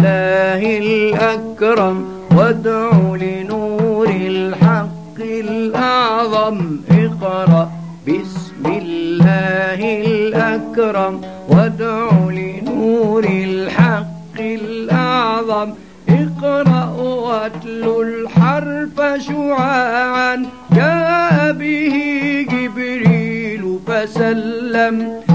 الله الأكرم وادع لنور الحق الأعظم. اقرأ بسم الله الأكرم وادع لنور الحق الأعظم. اقرأ واتل الحرف شعاعا. جاء به جبريل فسلم.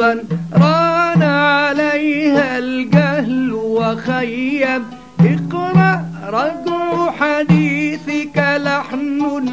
ران عليها الجهل وخيم اقرأ رجع حديثك لحن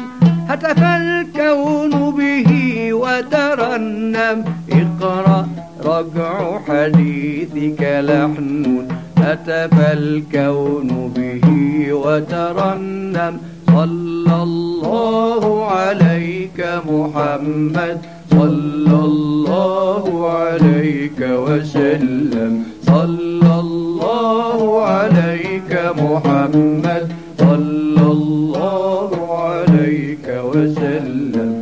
هتف الكون به وترنم. اقرأ رجع حديثك لحن هتف الكون به وترنم. صلى الله عليك محمد صلى الله عليك وسلم. صلى الله عليك محمد. صلى الله عليك وسلم.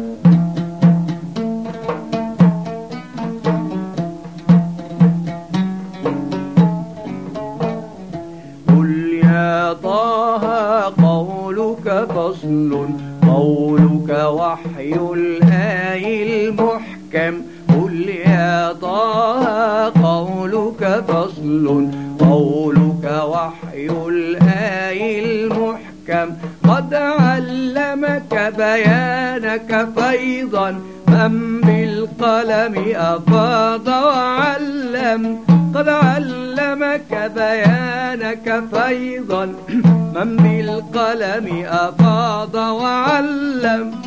قل يا طه قولك فصل. قولك وحي الآي المحكم. قل يا طه قولك فصل قولك وحي الآي المحكم. قد علمك بيانك فيضا من بالقلم أفاض وعلم. قد علمك بيانك فيضا من بالقلم أفاض وعلم.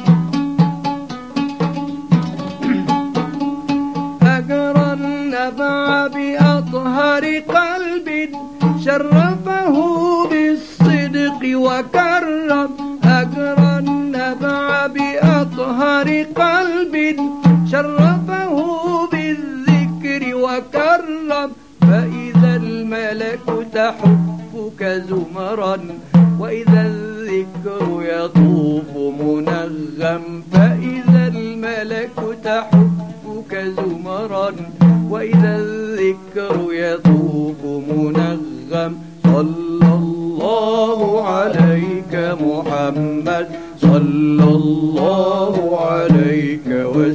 النبع بأطهر قلب شرفه بالصدق وكرم. أجرى النبع بأطهر قلب شرفه بالذكر وكرم. فإذا الملك تحفك زمرا وإذا الذكر يطوف منغم. فإذا الملك تحفك وإذا الذكر يطوف منغم. صلى الله عليك محمد. صلى الله عليك وسلم.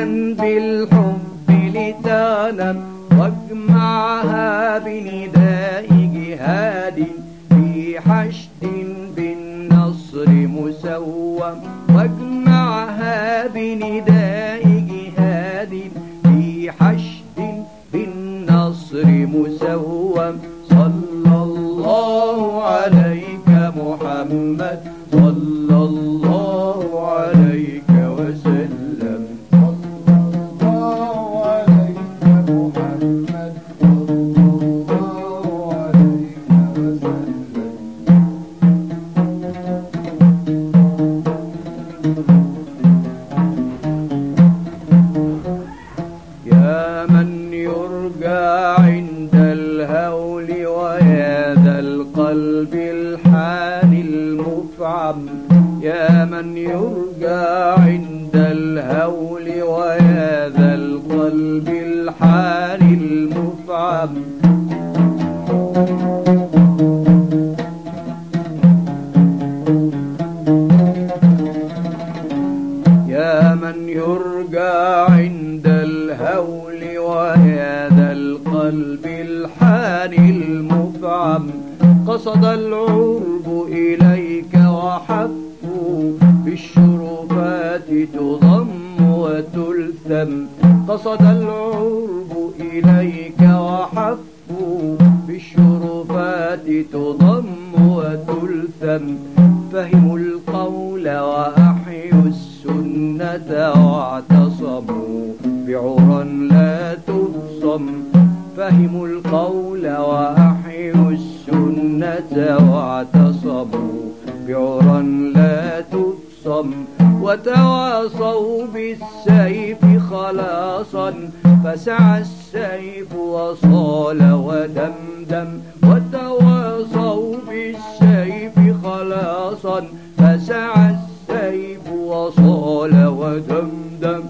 بالحب لتغنم واجمعها بنداء جهاد في حشد بالنصر مسوم واجمعها بنداء جهاد في حشد قصد العرب إليك وحفوا بالشرفات تضم وتلثم قصد العرب إليك وحفوا بالشرفات تضم وتلثم فهموا القول وأحيوا السنة واعتصموا بعرى لا تبصم فهموا القول وأحيوا السنة واعتصموا. بعرى لا تبصم. وتواصوا بالسيف خلاصا. فسعى السيف وصال ودمدم. وتواصوا بالسيف خلاصا. فسعى السيف وصال ودمدم.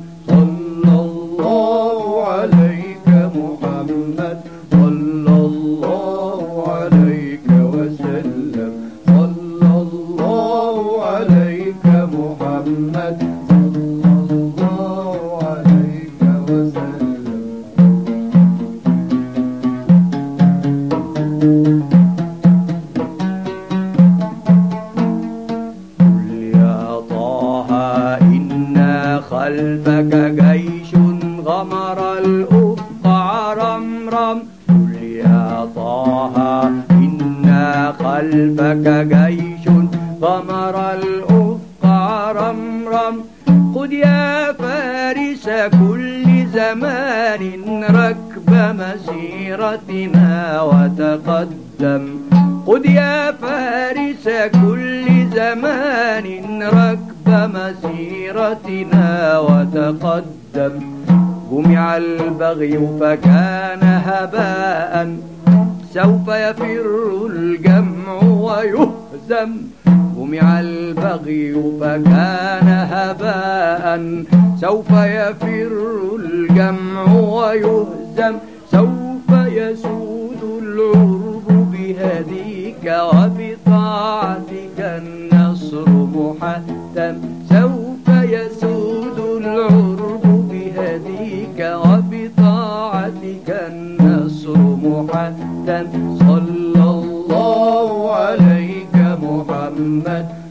غمر الأفق رمرم قل يا طه إنا خلفك جيش غمر الأفق رمرم خذ يا فارس كل زمان ركب مسيرتنا وتقدم خذ يا فارس كل زمان ركب مسيرتنا وتقدم جمع البغي فكان هباء. سوف يفر الجمع ويهزم. جمع البغي فكان هباء. سوف يفر الجمع ويهزم. سوف يسود العرب بهديك وبطاعتك that